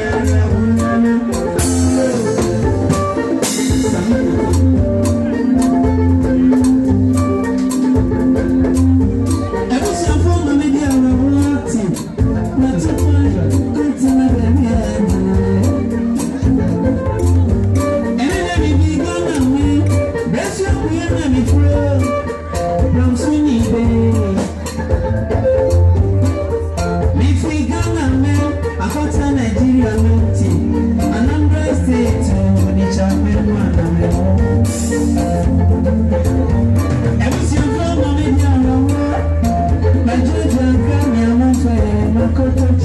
Yeah. Música,